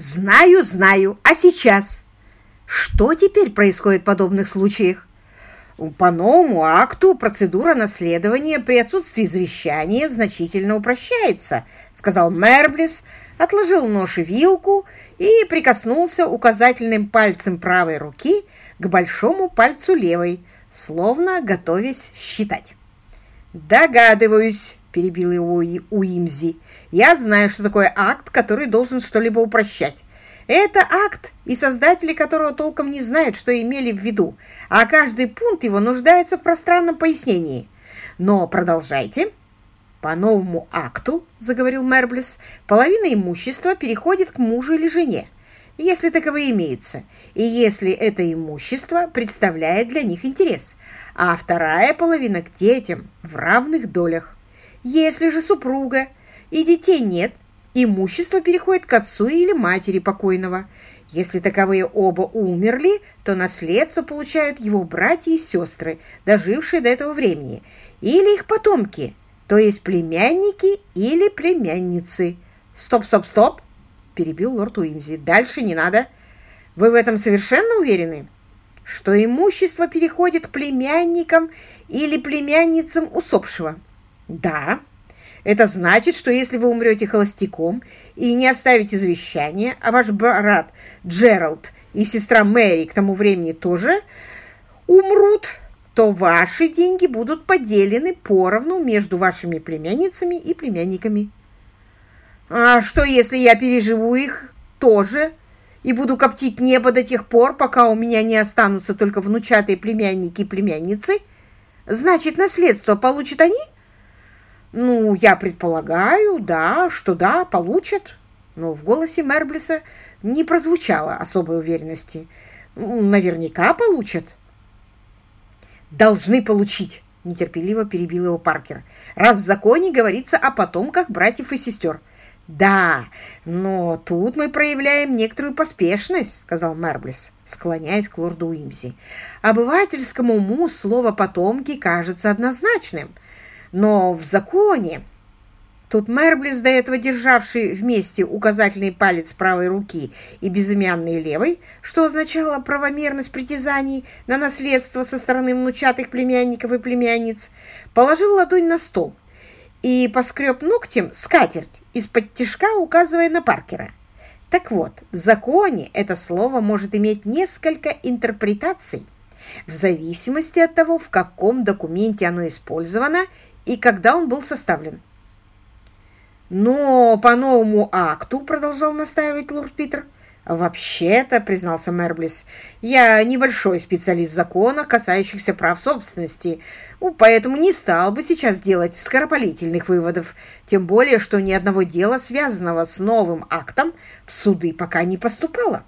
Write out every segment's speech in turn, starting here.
Знаю, знаю. А сейчас? Что теперь происходит в подобных случаях? По новому акту процедура наследования при отсутствии завещания значительно упрощается, сказал Мерблис, отложил нож и вилку и прикоснулся указательным пальцем правой руки к большому пальцу левой, словно готовясь считать. «Догадываюсь», — перебил его Уимзи. «Я знаю, что такое акт, который должен что-либо упрощать. Это акт, и создатели которого толком не знают, что имели в виду, а каждый пункт его нуждается в пространном пояснении. Но продолжайте». «По новому акту, — заговорил Мерблес, — половина имущества переходит к мужу или жене, если таковые имеются, и если это имущество представляет для них интерес, а вторая половина к детям в равных долях. Если же супруга и детей нет, имущество переходит к отцу или матери покойного. Если таковые оба умерли, то наследство получают его братья и сестры, дожившие до этого времени, или их потомки, то есть племянники или племянницы. Стоп, стоп, стоп, перебил лорд Уимзи. Дальше не надо. Вы в этом совершенно уверены? что имущество переходит к племянникам или племянницам усопшего. Да, это значит, что если вы умрете холостяком и не оставите завещание, а ваш брат Джеральд и сестра Мэри к тому времени тоже умрут, то ваши деньги будут поделены поровну между вашими племянницами и племянниками. А что, если я переживу их тоже и буду коптить небо до тех пор, пока у меня не останутся только внучатые племянники и племянницы, значит, наследство получат они? Ну, я предполагаю, да, что да, получат. Но в голосе Мерблиса не прозвучало особой уверенности. Наверняка получат. Должны получить, нетерпеливо перебил его Паркер. Раз в законе говорится о потомках братьев и сестер. «Да, но тут мы проявляем некоторую поспешность», — сказал Мерблис, склоняясь к лорду Уимзи. «Обывательскому уму слово «потомки» кажется однозначным, но в законе...» Тут Мерблис, до этого державший вместе указательный палец правой руки и безымянный левой, что означало правомерность притязаний на наследство со стороны внучатых племянников и племянниц, положил ладонь на стол — и поскреб ногтем скатерть из-под тишка, указывая на Паркера. Так вот, в законе это слово может иметь несколько интерпретаций в зависимости от того, в каком документе оно использовано и когда он был составлен. Но по новому акту, продолжал настаивать лорд Питер, — «Вообще-то», — признался Мерблис, — «я небольшой специалист в законах, касающихся прав собственности, поэтому не стал бы сейчас делать скоропалительных выводов, тем более, что ни одного дела, связанного с новым актом, в суды пока не поступало.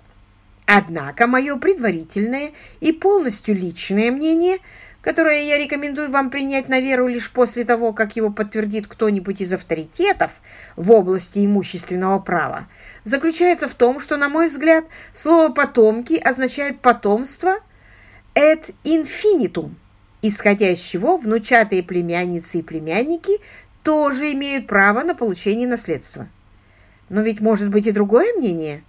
Однако мое предварительное и полностью личное мнение — которое я рекомендую вам принять на веру лишь после того, как его подтвердит кто-нибудь из авторитетов в области имущественного права, заключается в том, что, на мой взгляд, слово «потомки» означает «потомство» et infinitum, исходя из чего внучатые племянницы и племянники тоже имеют право на получение наследства. Но ведь может быть и другое мнение?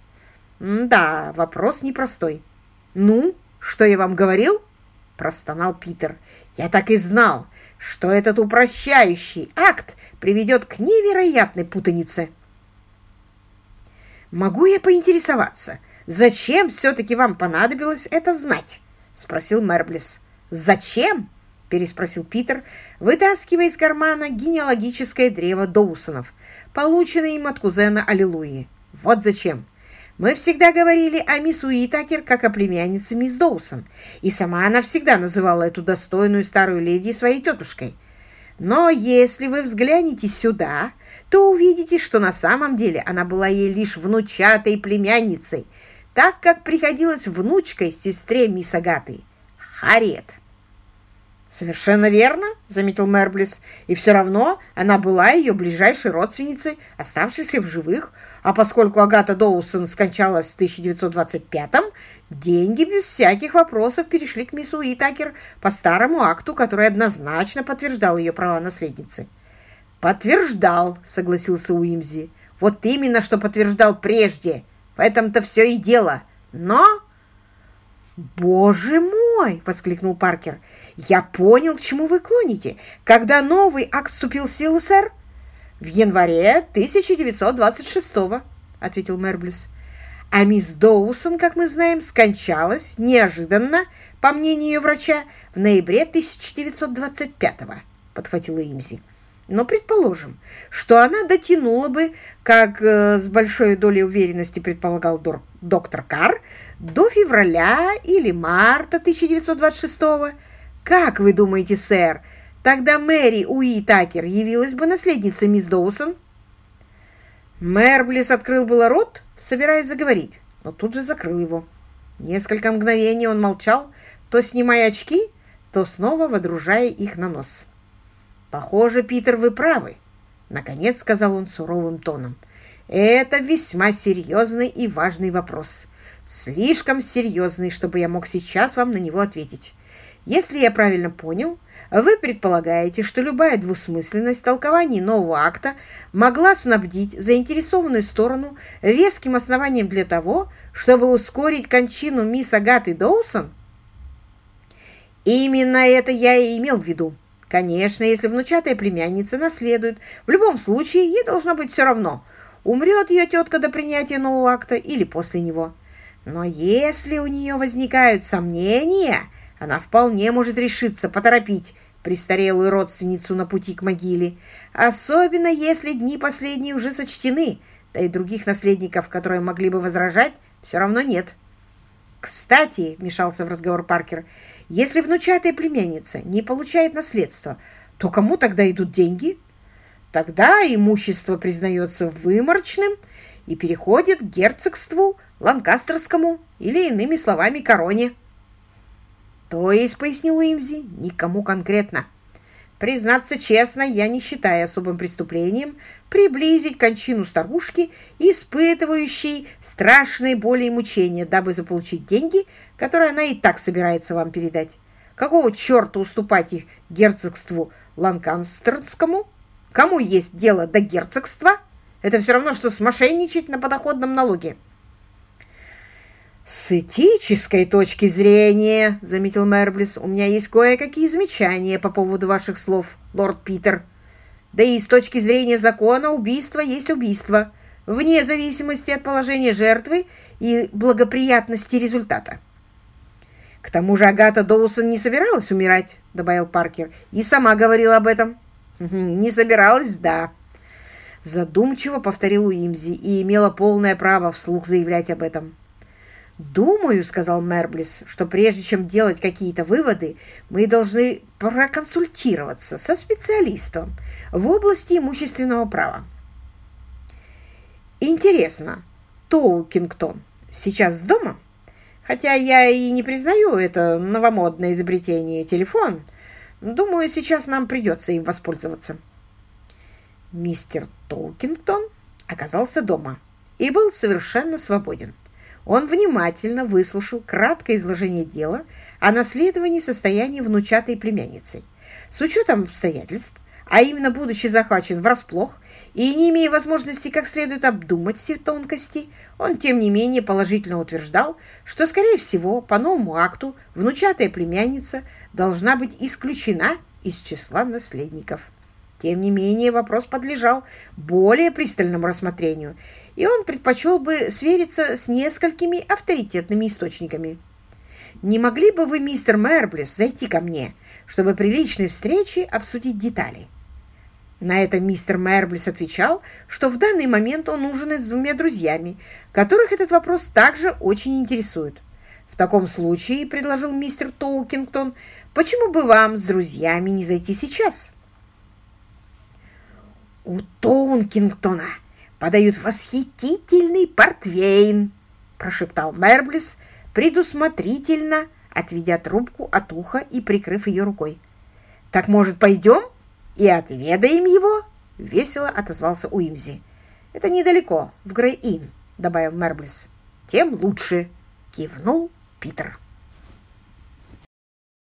да, вопрос непростой. Ну, что я вам говорил? Простонал Питер. «Я так и знал, что этот упрощающий акт приведет к невероятной путанице». «Могу я поинтересоваться, зачем все-таки вам понадобилось это знать?» — спросил Мерблис. «Зачем?» — переспросил Питер, вытаскивая из кармана генеалогическое древо Доусонов, полученное им от кузена Аллилуйи. «Вот зачем!» Мы всегда говорили о мисс Уитакер как о племяннице мисс Доусон, и сама она всегда называла эту достойную старую леди своей тетушкой. Но если вы взглянете сюда, то увидите, что на самом деле она была ей лишь внучатой племянницей, так как приходилась внучкой сестре мисс Агаты, Харриет. «Совершенно верно», — заметил Мерблис. «И все равно она была ее ближайшей родственницей, оставшейся в живых, а поскольку Агата Доусон скончалась в 1925-м, деньги без всяких вопросов перешли к мисс Уитакер по старому акту, который однозначно подтверждал ее права наследницы». «Подтверждал», — согласился Уимзи. «Вот именно, что подтверждал прежде», В этом-то все и дело. Но... «Боже мой!» — воскликнул Паркер. «Я понял, к чему вы клоните. Когда новый акт вступил в силу, сэр?» «В январе 1926-го», — ответил Мерблис. «А мисс Доусон, как мы знаем, скончалась неожиданно, по мнению ее врача, в ноябре 1925-го», — подхватила Имзи. Но предположим, что она дотянула бы, как э, с большой долей уверенности предполагал доктор Карр, до февраля или марта 1926 -го. Как вы думаете, сэр, тогда Мэри Уи Такер явилась бы наследницей мисс Доусон? Мерблис открыл было рот, собираясь заговорить, но тут же закрыл его. Несколько мгновений он молчал, то снимая очки, то снова водружая их на нос. «Похоже, Питер, вы правы», — наконец сказал он суровым тоном. «Это весьма серьезный и важный вопрос. Слишком серьезный, чтобы я мог сейчас вам на него ответить. Если я правильно понял, вы предполагаете, что любая двусмысленность толкований нового акта могла снабдить заинтересованную сторону веским основанием для того, чтобы ускорить кончину мисс Агаты Доусон? Именно это я и имел в виду. Конечно, если внучатая племянница наследует, в любом случае ей должно быть все равно, умрет ее тетка до принятия нового акта или после него. Но если у нее возникают сомнения, она вполне может решиться поторопить престарелую родственницу на пути к могиле, особенно если дни последние уже сочтены, да и других наследников, которые могли бы возражать, все равно нет. «Кстати», — вмешался в разговор Паркер, — «если внучатая племянница не получает наследство, то кому тогда идут деньги?» Тогда имущество признается выморочным и переходит к герцогству Ланкастерскому или, иными словами, короне. То есть, пояснил Имзи, никому конкретно. Признаться честно, я не считаю особым преступлением приблизить кончину старушки, испытывающей страшные боли и мучения, дабы заполучить деньги, которые она и так собирается вам передать. Какого черта уступать их герцогству Ланкастерскому? Кому есть дело до герцогства? Это все равно, что смошенничать на подоходном налоге. «С этической точки зрения, — заметил Мерблис, — у меня есть кое-какие замечания по поводу ваших слов, лорд Питер. Да и с точки зрения закона убийство есть убийство, вне зависимости от положения жертвы и благоприятности результата. К тому же Агата Доусон не собиралась умирать, — добавил Паркер, — и сама говорила об этом. Не собиралась, да. Задумчиво повторил Уимзи и имела полное право вслух заявлять об этом. «Думаю, — сказал Мерблис, — что прежде чем делать какие-то выводы, мы должны проконсультироваться со специалистом в области имущественного права. Интересно, Тоукингтон сейчас дома? Хотя я и не признаю это новомодное изобретение телефон. Думаю, сейчас нам придется им воспользоваться». Мистер Тоукингтон оказался дома и был совершенно свободен. Он внимательно выслушал краткое изложение дела о наследовании состояния внучатой племянницей. С учетом обстоятельств, а именно будучи захвачен врасплох и не имея возможности как следует обдумать все тонкости, он, тем не менее, положительно утверждал, что, скорее всего, по новому акту внучатая племянница должна быть исключена из числа наследников. Тем не менее, вопрос подлежал более пристальному рассмотрению, и он предпочел бы свериться с несколькими авторитетными источниками. «Не могли бы вы, мистер Мерблис, зайти ко мне, чтобы при личной встрече обсудить детали?» На это мистер Мерблис отвечал, что в данный момент он ужинает с двумя друзьями, которых этот вопрос также очень интересует. «В таком случае, — предложил мистер Тоукингтон, — почему бы вам с друзьями не зайти сейчас?» «У Тоункингтона подают восхитительный портвейн», прошептал Мерблис, предусмотрительно отведя трубку от уха и прикрыв ее рукой. «Так, может, пойдем и отведаем его?» Весело отозвался Уимзи. «Это недалеко, в Грей-Инн», добавил Мерблис. «Тем лучше», кивнул Питер.